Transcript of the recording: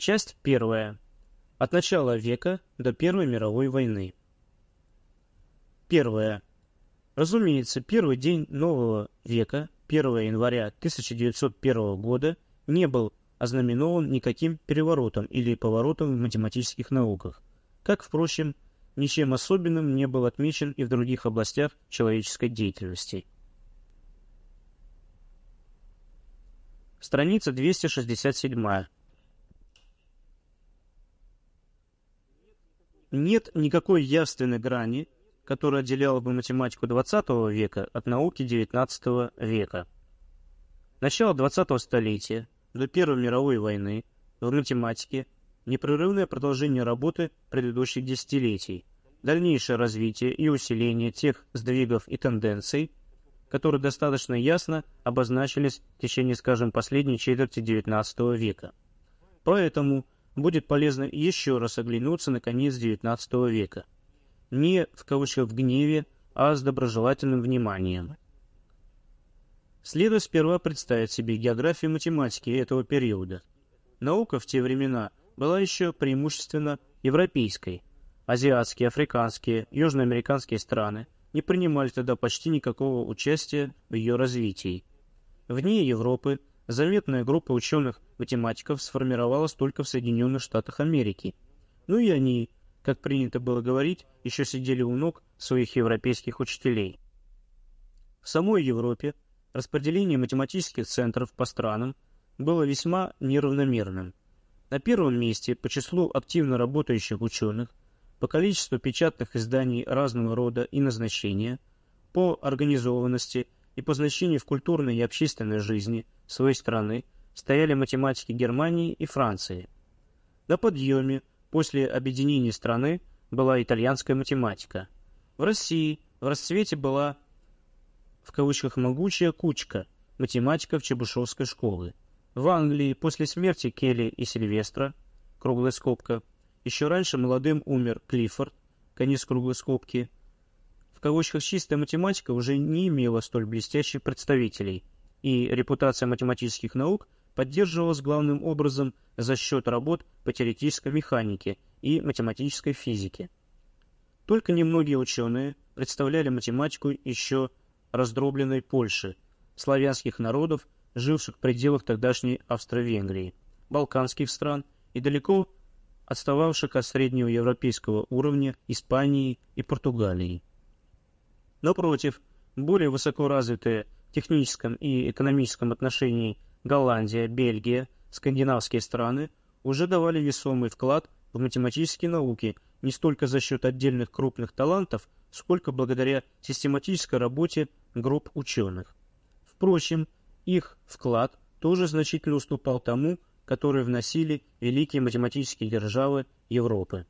Часть первая. От начала века до Первой мировой войны. Первое. Разумеется, первый день нового века, 1 января 1901 года, не был ознаменован никаким переворотом или поворотом в математических науках, как, впрочем, ничем особенным не был отмечен и в других областях человеческой деятельности. Страница 267. Нет никакой явственной грани, которая отделяла бы математику XX века от науки XIX века. Начало XX столетия до Первой мировой войны в математике непрерывное продолжение работы предыдущих десятилетий, дальнейшее развитие и усиление тех сдвигов и тенденций, которые достаточно ясно обозначились в течение, скажем, последней четверти XIX века. Поэтому будет полезно еще раз оглянуться на конец XIX века. Не в кавычках в гневе, а с доброжелательным вниманием. Следует сперва представить себе географию математики этого периода. Наука в те времена была еще преимущественно европейской. Азиатские, африканские, южноамериканские страны не принимали тогда почти никакого участия в ее развитии. Вне Европы заметная группа ученых-математиков сформировалась только в Соединенных Штатах Америки. Ну и они, как принято было говорить, еще сидели у ног своих европейских учителей. В самой Европе распределение математических центров по странам было весьма неравномерным. На первом месте по числу активно работающих ученых, по количеству печатных изданий разного рода и назначения, по организованности и по значению в культурной и общественной жизни своей страны стояли математики Германии и Франции. На подъеме после объединения страны была итальянская математика. В России в расцвете была в кавычках «могучая кучка» математиков Чебушевской школы. В Англии после смерти Келли и Сильвестра, круглая скобка, еще раньше молодым умер Клиффорд, конец круглой скобки, в кавычках чистая математика уже не имела столь блестящих представителей, и репутация математических наук поддерживалась главным образом за счет работ по теоретической механике и математической физике. Только немногие ученые представляли математику еще раздробленной Польши, славянских народов, живших в пределах тогдашней Австро-Венгрии, балканских стран и далеко отстававших от среднего европейского уровня Испании и Португалии. Напротив, более высоко развитые в техническом и экономическом отношении Голландия, Бельгия, скандинавские страны уже давали весомый вклад в математические науки не столько за счет отдельных крупных талантов, сколько благодаря систематической работе групп ученых. Впрочем, их вклад тоже значительно уступал тому, который вносили великие математические державы Европы.